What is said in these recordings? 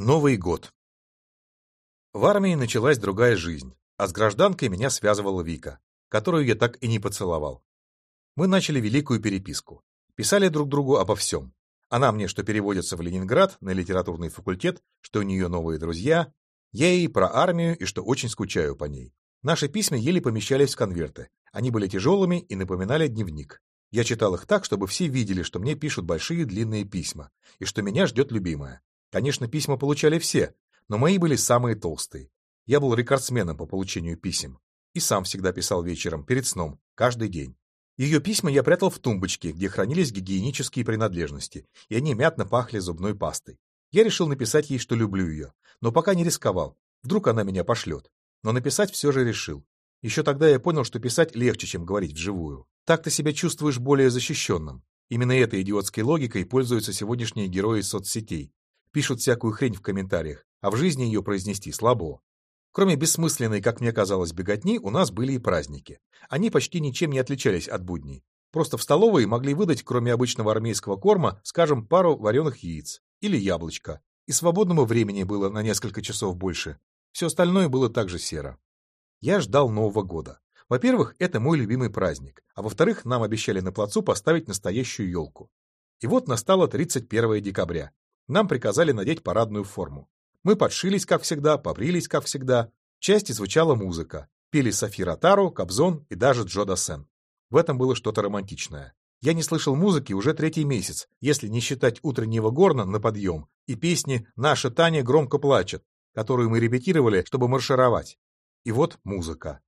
Новый год. В армии началась другая жизнь, а с гражданкой меня связывала Вика, которую я так и не поцеловал. Мы начали великую переписку. Писали друг другу обо всем. Она мне, что переводится в Ленинград на литературный факультет, что у нее новые друзья. Я ей про армию и что очень скучаю по ней. Наши письма еле помещались в конверты. Они были тяжелыми и напоминали дневник. Я читал их так, чтобы все видели, что мне пишут большие длинные письма, и что меня ждет любимая. Конечно, письма получали все, но мои были самые толстые. Я был рекордсменом по получению писем. И сам всегда писал вечером, перед сном, каждый день. Ее письма я прятал в тумбочке, где хранились гигиенические принадлежности, и они мятно пахли зубной пастой. Я решил написать ей, что люблю ее, но пока не рисковал. Вдруг она меня пошлет. Но написать все же решил. Еще тогда я понял, что писать легче, чем говорить вживую. Так ты себя чувствуешь более защищенным. Именно этой идиотской логикой пользуются сегодняшние герои соцсетей. Пишут всякую хрень в комментариях, а в жизни ее произнести слабо. Кроме бессмысленной, как мне казалось, беготни, у нас были и праздники. Они почти ничем не отличались от будней. Просто в столовой могли выдать, кроме обычного армейского корма, скажем, пару вареных яиц или яблочко. И свободного времени было на несколько часов больше. Все остальное было также серо. Я ждал Нового года. Во-первых, это мой любимый праздник, а во-вторых, нам обещали на плацу поставить настоящую елку. И вот настало 31 декабря, нам приказали надеть парадную форму. Мы подшились, как всегда, побрились, как всегда. В части звучала музыка. Пели Софи Ротару, Кобзон и даже Джо Дассен. В этом было что-то романтичное. Я не слышал музыки уже третий месяц, если не считать утреннего горна на подъем и песни «Наша Таня громко плачет», которую мы репетировали, чтобы маршировать. И вот музыка.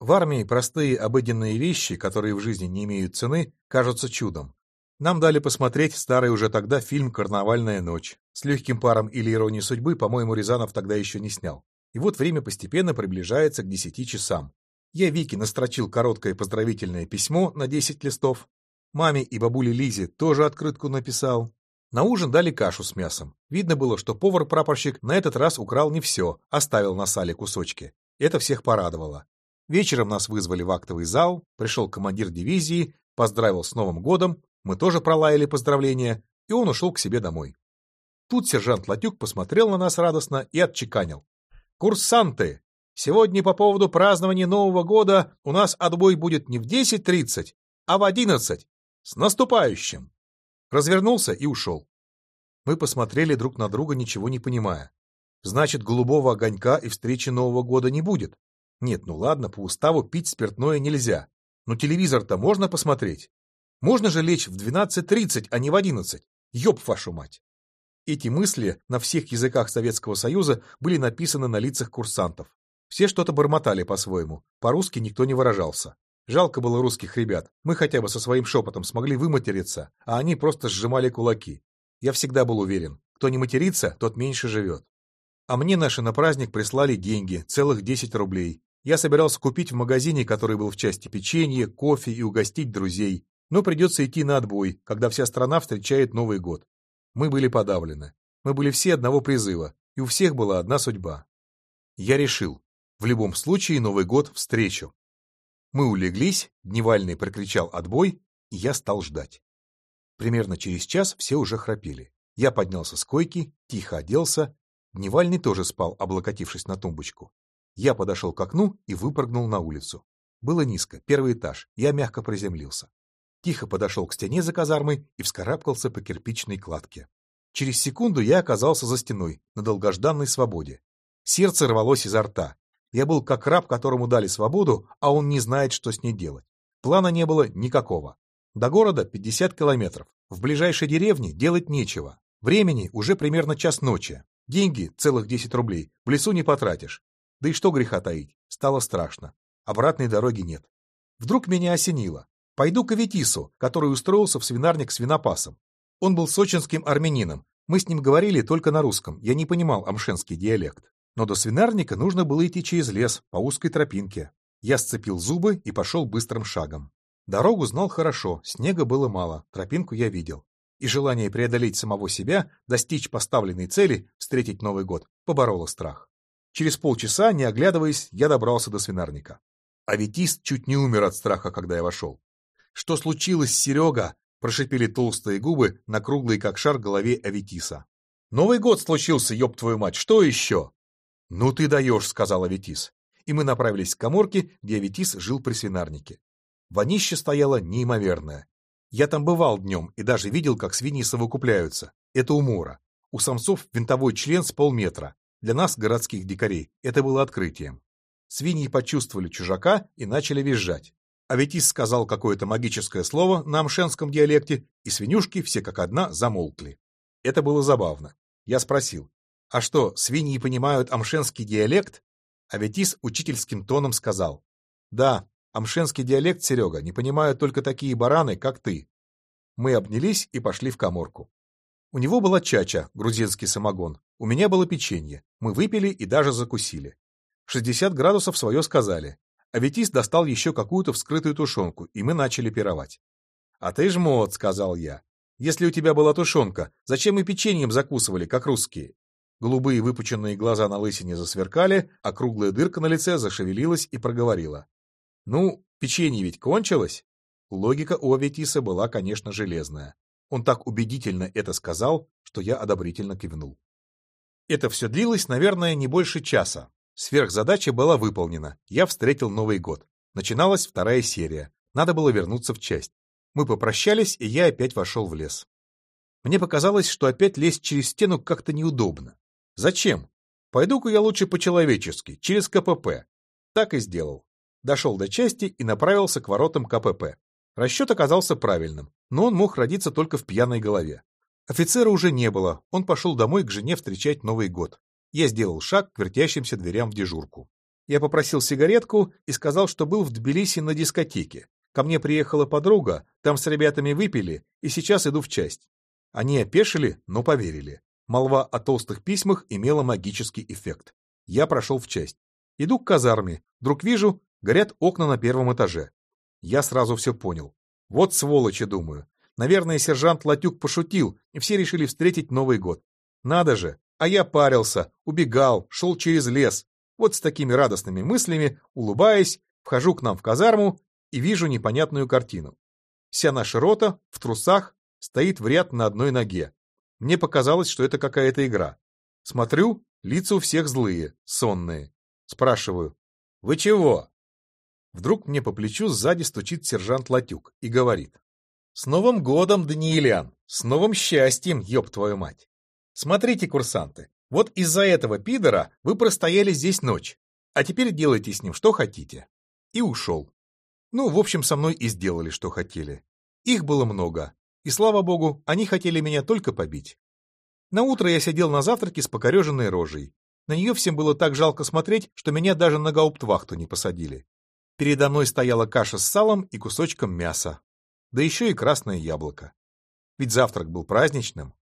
В армии простые обыденные вещи, которые в жизни не имеют цены, кажутся чудом. Нам дали посмотреть старый уже тогда фильм «Карнавальная ночь». С легким паром или иронией судьбы, по-моему, Рязанов тогда еще не снял. И вот время постепенно приближается к десяти часам. Я Вике настрочил короткое поздравительное письмо на 10 листов. Маме и бабуле Лизе тоже открытку написал. На ужин дали кашу с мясом. Видно было, что повар-прапорщик на этот раз украл не все, оставил на сале кусочки. Это всех порадовало. Вечером нас вызвали в актовый зал, пришел командир дивизии, поздравил с Новым годом, мы тоже пролаяли поздравления, и он ушел к себе домой. Тут сержант Латюк посмотрел на нас радостно и отчеканил. «Курсанты, сегодня по поводу празднования Нового года у нас отбой будет не в 10.30, а в 11. С наступающим!» Развернулся и ушел. Мы посмотрели друг на друга, ничего не понимая. Значит, голубого огонька и встречи Нового года не будет. Нет, ну ладно, по уставу пить спиртное нельзя. Но телевизор-то можно посмотреть. Можно же лечь в 12.30, а не в 11. Ёб вашу мать! Эти мысли на всех языках Советского Союза были написаны на лицах курсантов. Все что-то бормотали по-своему, по-русски никто не выражался. Жалко было русских ребят, мы хотя бы со своим шепотом смогли выматериться, а они просто сжимали кулаки. Я всегда был уверен, кто не матерится, тот меньше живет. А мне наши на праздник прислали деньги, целых 10 рублей. Я собирался купить в магазине, который был в части печенье, кофе и угостить друзей но придется идти на отбой, когда вся страна встречает Новый год. Мы были подавлены. Мы были все одного призыва, и у всех была одна судьба. Я решил, в любом случае Новый год встречу. Мы улеглись, Дневальный прокричал отбой, и я стал ждать. Примерно через час все уже храпели. Я поднялся с койки, тихо оделся. Дневальный тоже спал, облокотившись на тумбочку. Я подошел к окну и выпрыгнул на улицу. Было низко, первый этаж, я мягко приземлился тихо подошел к стене за казармой и вскарабкался по кирпичной кладке. Через секунду я оказался за стеной, на долгожданной свободе. Сердце рвалось изо рта. Я был как раб, которому дали свободу, а он не знает, что с ней делать. Плана не было никакого. До города 50 километров. В ближайшей деревне делать нечего. Времени уже примерно час ночи. Деньги, целых 10 рублей, в лесу не потратишь. Да и что греха таить, стало страшно. Обратной дороги нет. Вдруг меня осенило. Пойду к Аветису, который устроился в свинарник свинопасом. Он был сочинским армянином. Мы с ним говорили только на русском, я не понимал амшенский диалект. Но до свинарника нужно было идти через лес, по узкой тропинке. Я сцепил зубы и пошел быстрым шагом. Дорогу знал хорошо, снега было мало, тропинку я видел. И желание преодолеть самого себя, достичь поставленной цели, встретить Новый год, побороло страх. Через полчаса, не оглядываясь, я добрался до свинарника. Аветист чуть не умер от страха, когда я вошел. «Что случилось, Серега?» — прошипели толстые губы на круглой, как шар, голове Аветиса. Новый год случился, ёб твою мать, что еще? Ну ты даешь, сказал Аветис. И мы направились к коморке, где Аветис жил при свинарнике. Вонище стояло неимоверное. Я там бывал днем и даже видел, как свиньи совокупляются. Это умора. У самцов винтовой член с полметра. Для нас, городских дикарей, это было открытием. Свиньи почувствовали чужака и начали визжать. Аветис сказал какое-то магическое слово на амшенском диалекте, и свинюшки все как одна замолкли. Это было забавно. Я спросил, а что, свиньи понимают амшенский диалект? Аветис учительским тоном сказал, да, амшенский диалект, Серега, не понимают только такие бараны, как ты. Мы обнялись и пошли в коморку. У него была чача, грузинский самогон, у меня было печенье, мы выпили и даже закусили. 60 градусов свое сказали. Аветис достал еще какую-то вскрытую тушенку, и мы начали пировать. «А ты жмот», — сказал я. «Если у тебя была тушенка, зачем мы печеньем закусывали, как русские?» Голубые выпученные глаза на лысине засверкали, а круглая дырка на лице зашевелилась и проговорила. «Ну, печенье ведь кончилось?» Логика у Аветиса была, конечно, железная. Он так убедительно это сказал, что я одобрительно кивнул. Это все длилось, наверное, не больше часа, Сверхзадача была выполнена. Я встретил Новый год. Начиналась вторая серия. Надо было вернуться в часть. Мы попрощались, и я опять вошел в лес. Мне показалось, что опять лезть через стену как-то неудобно. Зачем? Пойду-ка я лучше по-человечески, через КПП. Так и сделал. Дошел до части и направился к воротам КПП. Расчет оказался правильным, но он мог родиться только в пьяной голове. Офицера уже не было, он пошел домой к жене встречать Новый год. Я сделал шаг к вертящимся дверям в дежурку. Я попросил сигаретку и сказал, что был в Тбилиси на дискотеке. Ко мне приехала подруга, там с ребятами выпили, и сейчас иду в часть. Они опешили, но поверили. Молва о толстых письмах имела магический эффект. Я прошел в часть. Иду к казарме. Вдруг вижу, горят окна на первом этаже. Я сразу все понял. Вот сволочи, думаю. Наверное, сержант Латюк пошутил, и все решили встретить Новый год. Надо же, а я парился, убегал, шел через лес. Вот с такими радостными мыслями, улыбаясь, вхожу к нам в казарму и вижу непонятную картину. Вся наша рота в трусах стоит в ряд на одной ноге. Мне показалось, что это какая-то игра. Смотрю, лица у всех злые, сонные. Спрашиваю, «Вы чего?» Вдруг мне по плечу сзади стучит сержант Латюк и говорит, «С Новым годом, Даниэлян! С новым счастьем, ёб твою мать!» Смотрите, курсанты, вот из-за этого пидора вы простояли здесь ночь, а теперь делайте с ним что хотите. И ушел. Ну, в общем, со мной и сделали, что хотели. Их было много, и, слава богу, они хотели меня только побить. На утро я сидел на завтраке с покореженной рожей. На нее всем было так жалко смотреть, что меня даже на гауптвахту не посадили. Передо мной стояла каша с салом и кусочком мяса. Да еще и красное яблоко. Ведь завтрак был праздничным.